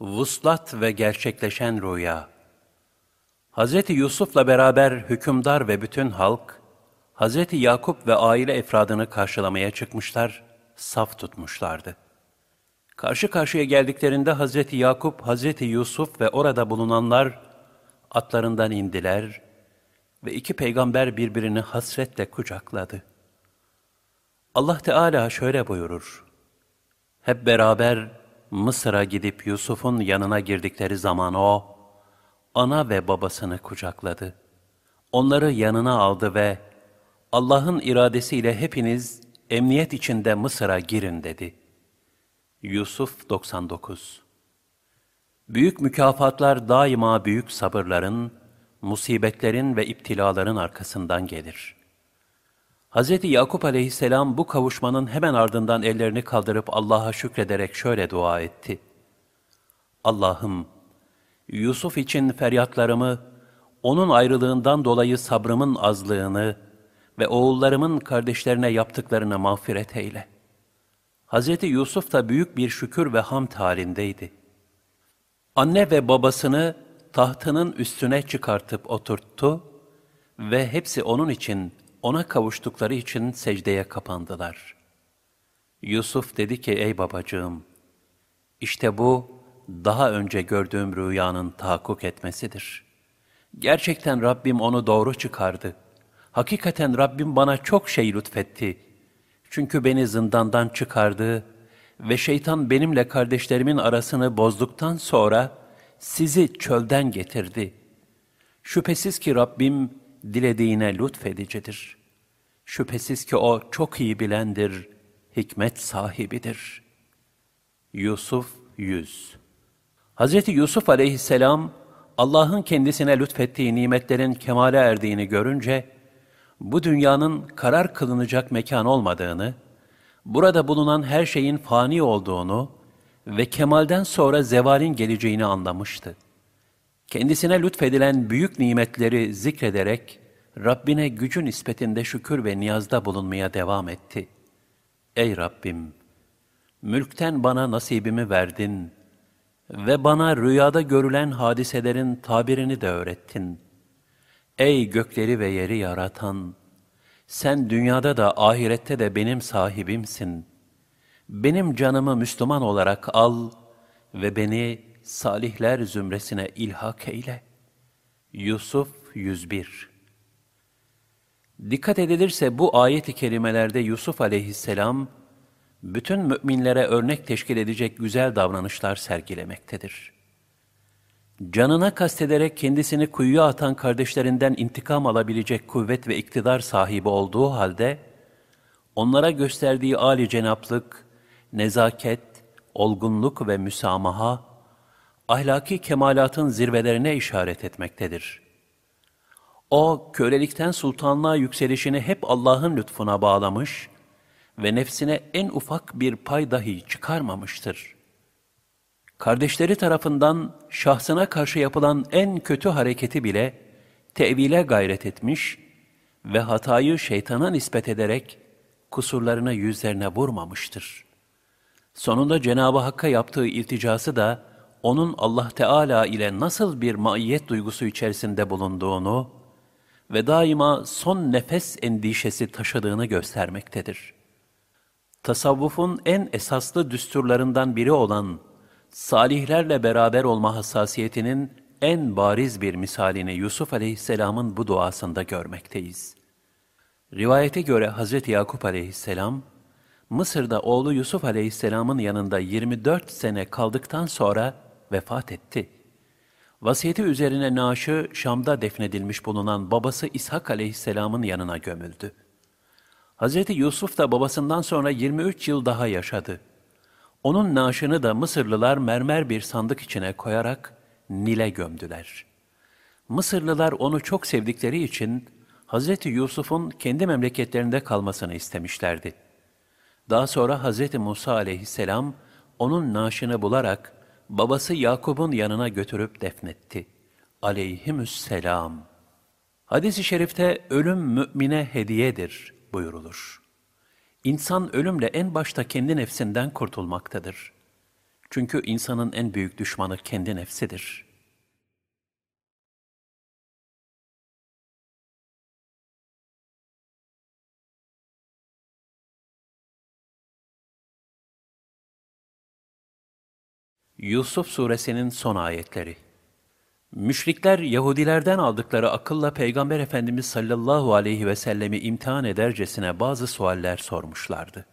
Vuslat ve gerçekleşen rüya. Hz. Yusuf'la beraber hükümdar ve bütün halk, Hz. Yakup ve aile efradını karşılamaya çıkmışlar, saf tutmuşlardı. Karşı karşıya geldiklerinde Hz. Yakup, Hz. Yusuf ve orada bulunanlar atlarından indiler ve iki peygamber birbirini hasretle kucakladı. Allah Teala şöyle buyurur. Hep beraber Mısır'a gidip Yusuf'un yanına girdikleri zaman o, ana ve babasını kucakladı. Onları yanına aldı ve Allah'ın iradesiyle hepiniz emniyet içinde Mısır'a girin dedi. Yusuf 99 Büyük mükafatlar daima büyük sabırların, musibetlerin ve iptilaların arkasından gelir. Hz. Yakup aleyhisselam bu kavuşmanın hemen ardından ellerini kaldırıp Allah'a şükrederek şöyle dua etti. Allah'ım, Yusuf için feryatlarımı, onun ayrılığından dolayı sabrımın azlığını ve oğullarımın kardeşlerine yaptıklarını mağfiret eyle. Hz. Yusuf da büyük bir şükür ve hamd halindeydi. Anne ve babasını tahtının üstüne çıkartıp oturttu ve hepsi onun için, ona kavuştukları için secdeye kapandılar. Yusuf dedi ki, ey babacığım, işte bu daha önce gördüğüm rüyanın tahakkuk etmesidir. Gerçekten Rabbim onu doğru çıkardı. Hakikaten Rabbim bana çok şey lütfetti. Çünkü beni zindandan çıkardı ve şeytan benimle kardeşlerimin arasını bozduktan sonra sizi çölden getirdi. Şüphesiz ki Rabbim dilediğine lütfedicidir. Şüphesiz ki O çok iyi bilendir, hikmet sahibidir. Yusuf 100 Hz. Yusuf aleyhisselam, Allah'ın kendisine lütfettiği nimetlerin kemale erdiğini görünce, bu dünyanın karar kılınacak mekan olmadığını, burada bulunan her şeyin fani olduğunu ve kemalden sonra zevalin geleceğini anlamıştı. Kendisine lütfedilen büyük nimetleri zikrederek, Rabbine gücü nispetinde şükür ve niyazda bulunmaya devam etti. Ey Rabbim! Mülkten bana nasibimi verdin ve bana rüyada görülen hadiselerin tabirini de öğrettin. Ey gökleri ve yeri yaratan! Sen dünyada da ahirette de benim sahibimsin. Benim canımı Müslüman olarak al ve beni salihler zümresine ilhak eyle. Yusuf 101 Dikkat edilirse bu ayet-i kerimelerde Yusuf aleyhisselam, bütün müminlere örnek teşkil edecek güzel davranışlar sergilemektedir. Canına kastederek kendisini kuyuya atan kardeşlerinden intikam alabilecek kuvvet ve iktidar sahibi olduğu halde, onlara gösterdiği âli cenaplık, nezaket, olgunluk ve müsamaha, ahlaki kemalatın zirvelerine işaret etmektedir. O, kölelikten sultanlığa yükselişini hep Allah'ın lütfuna bağlamış ve nefsine en ufak bir pay dahi çıkarmamıştır. Kardeşleri tarafından şahsına karşı yapılan en kötü hareketi bile tevile gayret etmiş ve hatayı şeytana nispet ederek kusurlarını yüzlerine vurmamıştır. Sonunda Cenab-ı Hakk'a yaptığı ilticası da onun Allah Teala ile nasıl bir maiyet duygusu içerisinde bulunduğunu ve daima son nefes endişesi taşıdığını göstermektedir. Tasavvufun en esaslı düsturlarından biri olan salihlerle beraber olma hassasiyetinin en bariz bir misalini Yusuf Aleyhisselam'ın bu duasında görmekteyiz. Rivayete göre Hz. Yakup Aleyhisselam, Mısır'da oğlu Yusuf Aleyhisselam'ın yanında 24 sene kaldıktan sonra vefat etti. Vasiyeti üzerine naaşı Şam'da defnedilmiş bulunan babası İshak Aleyhisselam'ın yanına gömüldü. Hz. Yusuf da babasından sonra 23 yıl daha yaşadı. Onun naaşını da Mısırlılar mermer bir sandık içine koyarak Nil'e gömdüler. Mısırlılar onu çok sevdikleri için Hz. Yusuf'un kendi memleketlerinde kalmasını istemişlerdi. Daha sonra Hz. Musa aleyhisselam onun naaşını bularak babası Yakub'un yanına götürüp defnetti. Aleyhimüsselam. Hadis-i şerifte ölüm mümine hediyedir buyurulur. İnsan ölümle en başta kendi nefsinden kurtulmaktadır. Çünkü insanın en büyük düşmanı kendi nefsidir. Yusuf suresinin son ayetleri Müşrikler Yahudilerden aldıkları akılla Peygamber Efendimiz sallallahu aleyhi ve sellemi imtihan edercesine bazı sualler sormuşlardı.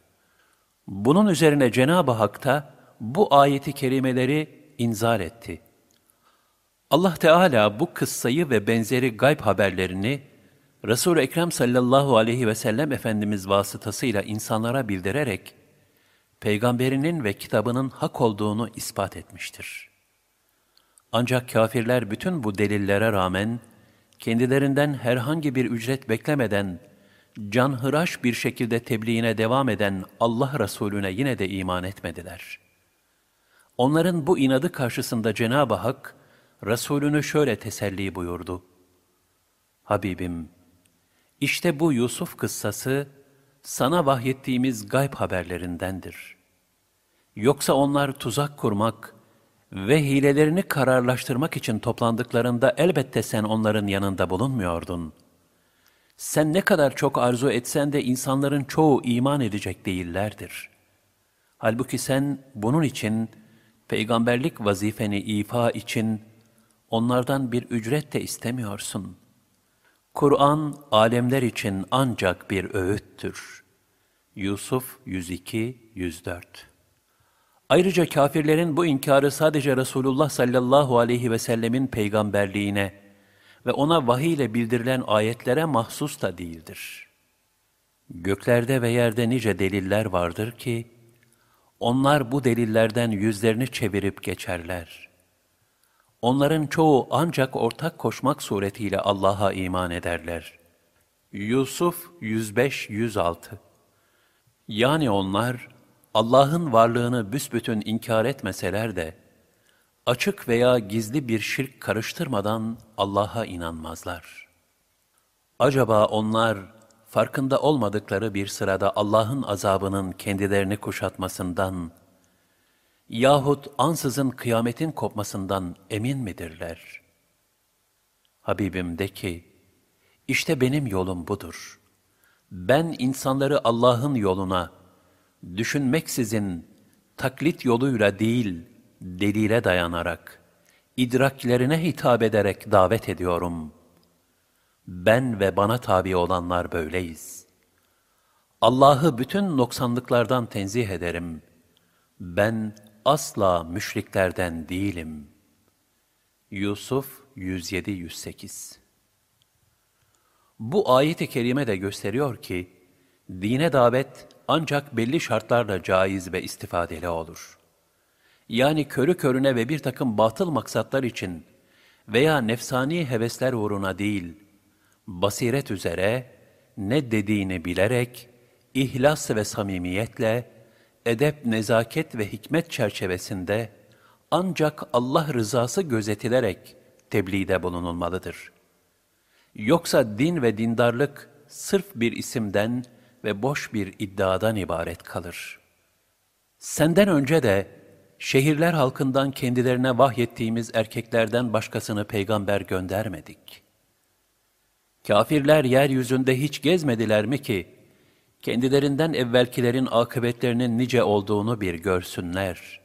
Bunun üzerine Cenab-ı Hak da bu ayeti kerimeleri inzal etti. Allah Teala bu kıssayı ve benzeri gayb haberlerini Resul-i Ekrem sallallahu aleyhi ve sellem Efendimiz vasıtasıyla insanlara bildirerek, peygamberinin ve kitabının hak olduğunu ispat etmiştir. Ancak kafirler bütün bu delillere rağmen, kendilerinden herhangi bir ücret beklemeden, canhıraş bir şekilde tebliğine devam eden Allah Resulüne yine de iman etmediler. Onların bu inadı karşısında Cenab-ı Hak, Resulünü şöyle teselli buyurdu. Habibim, işte bu Yusuf kıssası, sana vahyettiğimiz gayb haberlerindendir. Yoksa onlar tuzak kurmak ve hilelerini kararlaştırmak için toplandıklarında elbette sen onların yanında bulunmuyordun. Sen ne kadar çok arzu etsen de insanların çoğu iman edecek değillerdir. Halbuki sen bunun için, peygamberlik vazifeni ifa için onlardan bir ücret de istemiyorsun.'' Kur'an alemler için ancak bir öğüttür. Yusuf 102 104. Ayrıca kafirlerin bu inkarı sadece Resulullah sallallahu aleyhi ve sellemin peygamberliğine ve ona vahiy ile bildirilen ayetlere mahsus da değildir. Göklerde ve yerde nice deliller vardır ki, onlar bu delillerden yüzlerini çevirip geçerler.'' Onların çoğu ancak ortak koşmak suretiyle Allah'a iman ederler. Yusuf 105-106 Yani onlar Allah'ın varlığını büsbütün inkar etmeseler de, açık veya gizli bir şirk karıştırmadan Allah'a inanmazlar. Acaba onlar farkında olmadıkları bir sırada Allah'ın azabının kendilerini kuşatmasından yahut ansızın kıyametin kopmasından emin midirler? Habibim de ki, işte benim yolum budur. Ben insanları Allah'ın yoluna, düşünmeksizin, taklit yoluyla değil, delile dayanarak, idraklerine hitap ederek davet ediyorum. Ben ve bana tabi olanlar böyleyiz. Allah'ı bütün noksanlıklardan tenzih ederim. Ben asla müşriklerden değilim. Yusuf 107-108 Bu ayet-i kerime de gösteriyor ki, dine davet ancak belli şartlarla caiz ve istifadeli olur. Yani körü körüne ve bir takım batıl maksatlar için veya nefsani hevesler uğruna değil, basiret üzere ne dediğini bilerek, ihlas ve samimiyetle, edep, nezaket ve hikmet çerçevesinde ancak Allah rızası gözetilerek tebliğde bulunulmalıdır. Yoksa din ve dindarlık sırf bir isimden ve boş bir iddiadan ibaret kalır. Senden önce de şehirler halkından kendilerine vahyettiğimiz erkeklerden başkasını peygamber göndermedik. Kafirler yeryüzünde hiç gezmediler mi ki, kendilerinden evvelkilerin akıbetlerinin nice olduğunu bir görsünler.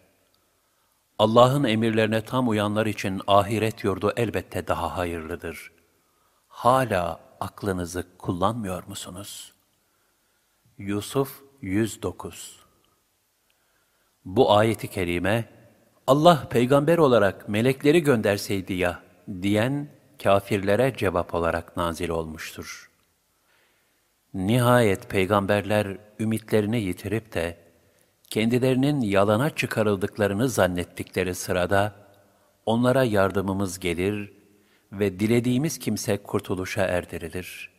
Allah'ın emirlerine tam uyanlar için ahiret yurdu elbette daha hayırlıdır. Hala aklınızı kullanmıyor musunuz? Yusuf 109 Bu ayeti kerime, Allah peygamber olarak melekleri gönderseydi ya, diyen kafirlere cevap olarak nazil olmuştur.'' Nihayet peygamberler ümitlerini yitirip de kendilerinin yalana çıkarıldıklarını zannettikleri sırada onlara yardımımız gelir ve dilediğimiz kimse kurtuluşa erdirilir.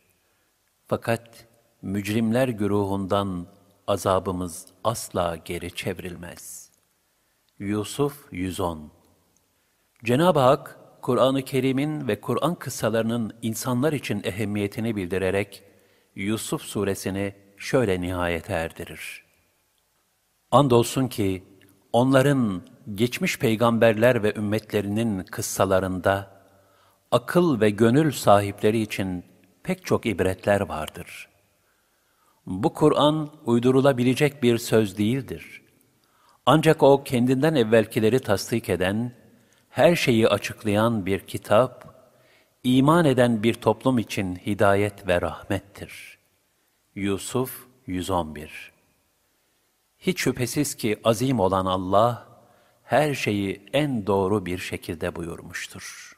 Fakat mücrimler güruhundan azabımız asla geri çevrilmez. Yusuf 110 Cenab-ı Hak, Kur'an-ı Kerim'in ve Kur'an kıssalarının insanlar için ehemmiyetini bildirerek, Yusuf suresini şöyle nihayete erdirir. Andolsun ki onların geçmiş peygamberler ve ümmetlerinin kıssalarında akıl ve gönül sahipleri için pek çok ibretler vardır. Bu Kur'an uydurulabilecek bir söz değildir. Ancak o kendinden evvelkileri tasdik eden, her şeyi açıklayan bir kitap, iman eden bir toplum için hidayet ve rahmettir. Yusuf 111 Hiç şüphesiz ki azim olan Allah, her şeyi en doğru bir şekilde buyurmuştur.